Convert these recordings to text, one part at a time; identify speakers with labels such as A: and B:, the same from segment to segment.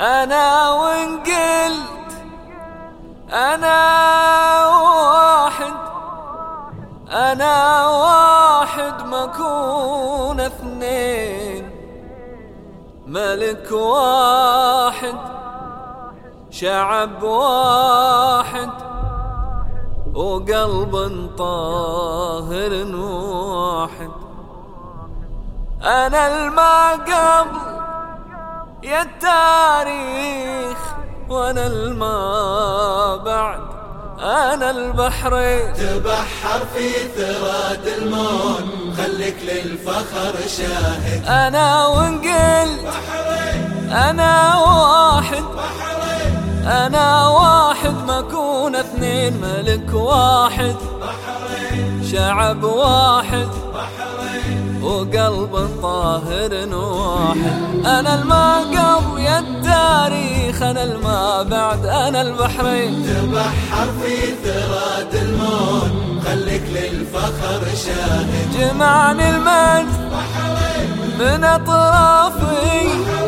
A: أنا وإن قلت أنا واحد أنا واحد ما أكون اثنين ملك واحد شعب واحد وقلب طاهر واحد. أنا الما قبل يا التاريخ وأنا الماء بعد. أنا البحرين.
B: تبحر في ثراد المون خليك للفخر شاهد.
A: أنا وانقل أنا واحد.
B: بحرين.
A: أنا واحد. ما اكون اثنين ملك واحد.
B: بحرين.
A: شعب واحد.
B: بحرين.
A: وقلب طاهر واحد أنا الماء قبل يا التاريخ أنا الماء بعد أنا البحرين.
B: تبحر في ثراد المون خليك للفخر شاهد.
A: جمعني المجد
B: بحرين.
A: من
B: أطرافي.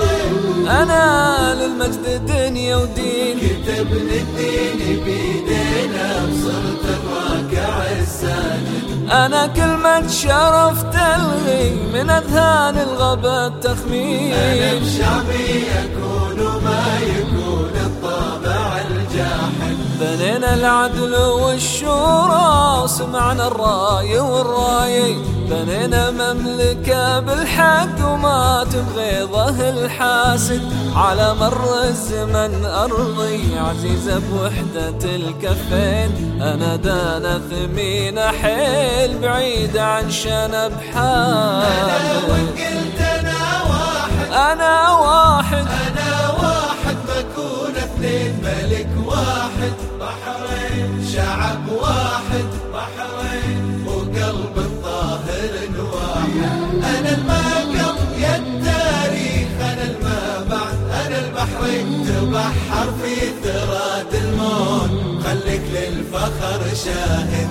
A: أنا للمجد دنيا ودين.
B: كتبنا الدين بيدينا وصرت الراكع الساجد
A: أنا كلمة شرف تلغي من أذهان الغبا
B: أنا
A: التخمين
B: بشعبي يكون ما يكون الطابع الجاحد.
A: بنينا العدل والشورى وسمعنا الرأي والرأي. بنينا مملكة بالحق وما تبغيضه الحاسد على مر الزمن أرضي عزيزة بوحدة الكفين أنا دانا ثمينة حيل بعيدة عن شنب
B: أنا
A: حامل
B: وقلت أنا واحد.
A: أنا واحد.
B: أنا واحد بكون اثنين ملك واحد. بحرين شعب واحد. بحرين وقلب الطاهر واحد أنا الماء يا التاريخ أنا الماء بعد. أنا البحرين تبحر في ثراد المون خليك للفخر شاهد.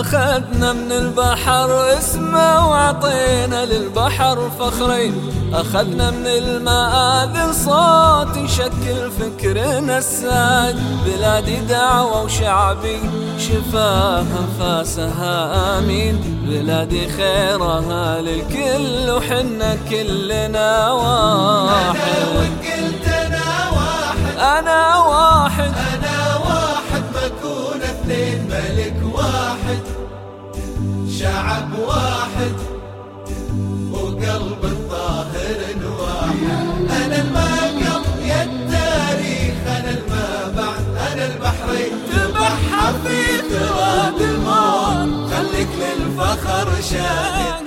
A: أخذنا من البحر اسمه وعطينا للبحر فخرين. أخذنا من المآذن صوت يشكل فكرنا الساد بلادي دعوة وشعبي شفاها فاسها آمين. بلادي خيرها للكل وحنا كلنا
B: واحد. أنا الماء يا التاريخ أنا الماء بعد أنا البحرين. تبحر في ثراد الموت خليك للفخر شاهد.